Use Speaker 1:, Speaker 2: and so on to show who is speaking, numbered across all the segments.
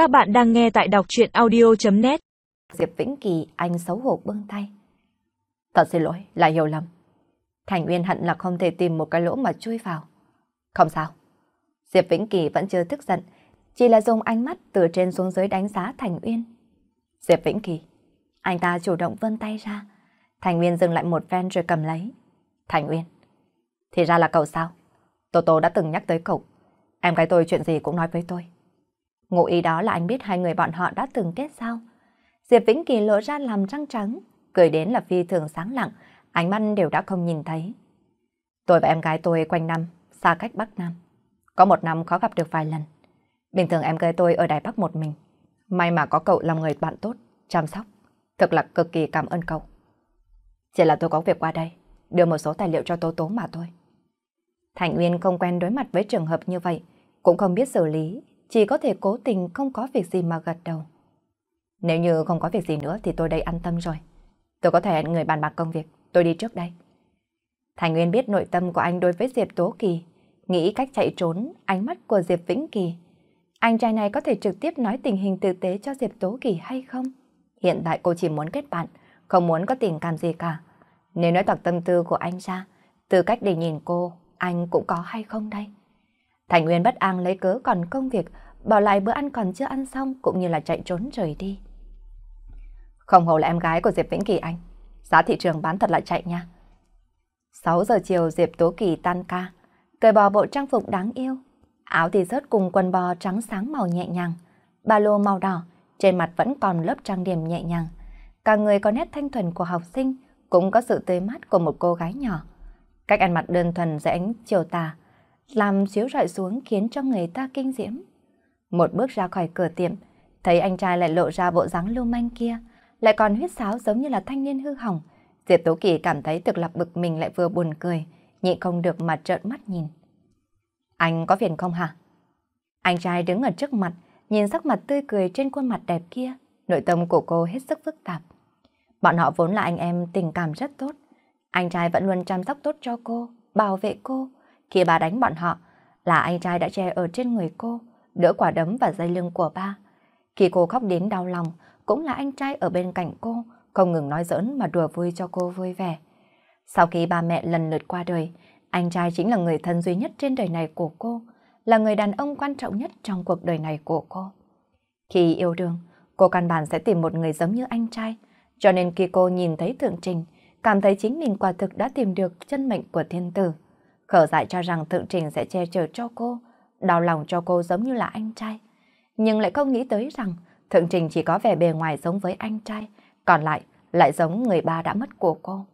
Speaker 1: Các bạn đang nghe tại đọc chuyện audio.net
Speaker 2: Diệp Vĩnh Kỳ anh xấu hổ bưng tay. Thật xin lỗi, là hiểu lầm. Thành Uyên hận là không thể tìm một cái lỗ mà chui vào. Không sao. Diệp Vĩnh Kỳ vẫn chưa tức giận, chỉ là dùng ánh mắt từ trên xuống dưới đánh giá Thành Uyên. Diệp Vĩnh Kỳ, anh ta chủ động vươn tay ra. Thành Uyên dừng lại một phen rồi cầm lấy. Thành Uyên, thì ra là cậu sao? Tô Tô đã từng nhắc tới cậu. Em gái tôi chuyện gì cũng nói với tôi. Ngụ ý đó là anh biết hai người bọn họ đã từng kết giao. Diệp Vĩnh Kỳ lộ ra làm răng trắng, cười đến là phi thường sáng lặng, ánh mắt đều đã không nhìn thấy. Tôi và em gái tôi quanh năm, xa cách Bắc Nam. Có một năm khó gặp được vài lần. Bình thường em gái tôi ở Đài Bắc một mình. May mà có cậu làm người bạn tốt, chăm sóc. Thực là cực kỳ cảm ơn cậu. Chỉ là tôi có việc qua đây, đưa một số tài liệu cho Tố Tố mà thôi. Thành Uyên không quen đối mặt với trường hợp như vậy, cũng không biết xử lý, chỉ có thể cố tình không có việc gì mà gật đầu. Nếu như không có việc gì nữa thì tôi đây an tâm rồi. Tôi có thể hẹn người bàn bạc công việc, tôi đi trước đây. Thành Nguyên biết nội tâm của anh đối với Diệp Tố Kỳ, nghĩ cách chạy trốn ánh mắt của Diệp Vĩnh Kỳ. Anh trai này có thể trực tiếp nói tình hình thực tế cho Diệp Tố Kỳ hay không? Hiện tại cô chỉ muốn kết bạn, không muốn có tình cảm gì cả. Nếu nói toạc tâm tư của anh ra, tư cách để nhìn cô, anh cũng có hay không đây? Thành Nguyên bất an lấy cớ còn công việc, bỏ lại bữa ăn còn chưa ăn xong cũng như là chạy trốn rời đi. Không hổ là em gái của Diệp Vĩnh Kỳ anh. Giá thị trường bán thật là chạy nha. 6 giờ chiều Diệp Tố Kỳ tan ca, cởi bỏ bộ trang phục đáng yêu. Áo thì rớt cùng quần bò trắng sáng màu nhẹ nhàng, ba lô màu đỏ, trên mặt vẫn còn lớp trang điểm nhẹ nhàng. Cả người có nét thanh thuần của học sinh, cũng có sự tươi mát của một cô gái nhỏ. Cách ăn mặc đơn thuần dưới ánh chiều tà, làm chiếu rọi xuống khiến cho người ta kinh diễm. Một bước ra khỏi cửa tiệm, thấy anh trai lại lộ ra bộ dáng lưu manh kia, lại còn huyết sáo giống như là thanh niên hư hỏng. Diệp Tố Kỳ cảm thấy thực lập bực mình lại vừa buồn cười, nhịn không được mà trợn mắt nhìn. Anh có phiền không hả? Anh trai đứng ở trước mặt, nhìn sắc mặt tươi cười trên khuôn mặt đẹp kia, nội tâm của cô hết sức phức tạp. Bọn họ vốn là anh em tình cảm rất tốt. Anh trai vẫn luôn chăm sóc tốt cho cô, bảo vệ cô. Khi bà đánh bọn họ, là anh trai đã che ở trên người cô, đỡ quả đấm và dây lưng của ba. Khi cô khóc đến đau lòng, cũng là anh trai ở bên cạnh cô, không ngừng nói giỡn mà đùa vui cho cô vui vẻ. Sau khi ba mẹ lần lượt qua đời, anh trai chính là người thân duy nhất trên đời này của cô, là người đàn ông quan trọng nhất trong cuộc đời này của cô. Khi yêu đương, cô căn bản sẽ tìm một người giống như anh trai, cho nên khi cô nhìn thấy Thượng Trình, cảm thấy chính mình quả thực đã tìm được chân mệnh của thiên tử. Khở dại cho rằng Thượng Trình sẽ che chở cho cô, đau lòng cho cô giống như là anh trai. Nhưng lại không nghĩ tới rằng Thượng Trình chỉ có vẻ bề ngoài giống với anh trai, còn lại lại giống người ba đã mất của cô.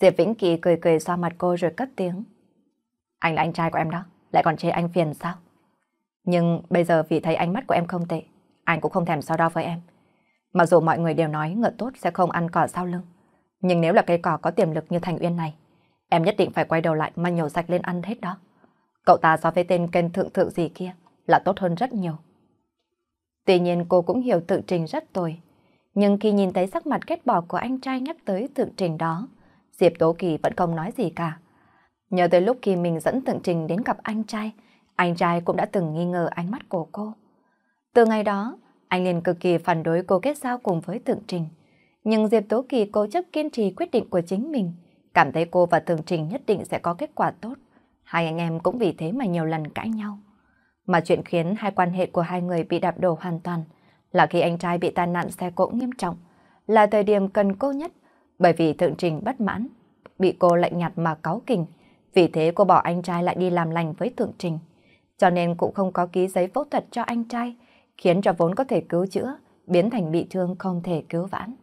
Speaker 2: Diệp Vĩnh Kỳ cười cười xoa mặt cô rồi cất tiếng. Anh là anh trai của em đó, lại còn chê anh phiền sao? Nhưng bây giờ vì thấy ánh mắt của em không tệ, anh cũng không thèm so đo với em. Mặc dù mọi người đều nói ngựa tốt sẽ không ăn cỏ sau lưng, nhưng nếu là cây cỏ có tiềm lực như Thành Uyên này, em nhất định phải quay đầu lại mà nhổ sạch lên ăn hết đó. Cậu ta so với tên kênh thượng thượng gì kia là tốt hơn rất nhiều. Tuy nhiên cô cũng hiểu tự trình rất tồi. Nhưng khi nhìn thấy sắc mặt kết bỏ của anh trai nhắc tới tự trình đó, Diệp Tố Kỳ vẫn không nói gì cả. Nhớ tới lúc khi mình dẫn tự trình đến gặp anh trai, anh trai cũng đã từng nghi ngờ ánh mắt của cô. Từ ngày đó, anh liền cực kỳ phản đối cô kết giao cùng với tượng trình. Nhưng Diệp Tố Kỳ cố chấp kiên trì quyết định của chính mình, cảm thấy cô và Thường trình nhất định sẽ có kết quả tốt. Hai anh em cũng vì thế mà nhiều lần cãi nhau. Mà chuyện khiến hai quan hệ của hai người bị đạp đổ hoàn toàn là khi anh trai bị tai nạn xe cộ nghiêm trọng, là thời điểm cần cô nhất, bởi vì thượng trình bất mãn, bị cô lạnh nhạt mà cáu kỉnh, vì thế cô bỏ anh trai lại đi làm lành với thượng trình. Cho nên cũng không có ký giấy phẫu thuật cho anh trai, khiến cho vốn có thể cứu chữa, biến thành bị thương không thể cứu vãn.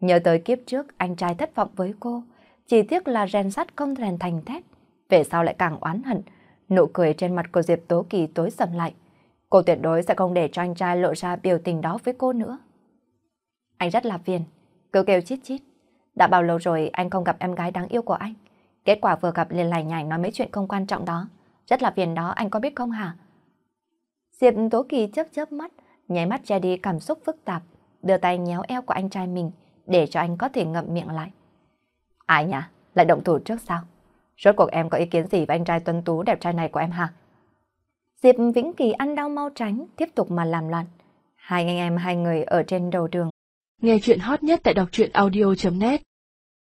Speaker 2: Nhớ tới kiếp trước anh trai thất vọng với cô, chỉ tiếc là rèn sắt không rèn thành thép, về sau lại càng oán hận, Nụ cười trên mặt của Diệp Tố Kỳ tối sầm lại. Cô tuyệt đối sẽ không để cho anh trai lộ ra biểu tình đó với cô nữa. Anh rất là phiền, cứ kêu chít chít. Đã bao lâu rồi anh không gặp em gái đáng yêu của anh. Kết quả vừa gặp liền lải nhải nói mấy chuyện không quan trọng đó. Rất là phiền đó, anh có biết không hả? Diệp Tố Kỳ chớp chớp mắt, nháy mắt che đi cảm xúc phức tạp, đưa tay nhéo eo của anh trai mình để cho anh có thể ngậm miệng lại. Ai nhỉ? Lại động thủ trước sao? Rốt cuộc em có ý kiến gì với anh trai tuân tú đẹp trai này của em hả? Diệp Vĩnh Kỳ ăn đau mau tránh, tiếp tục mà làm loạn. Hai anh em hai người ở trên đầu đường.
Speaker 3: Nghe chuyện hot nhất tại đọc truyện audio.net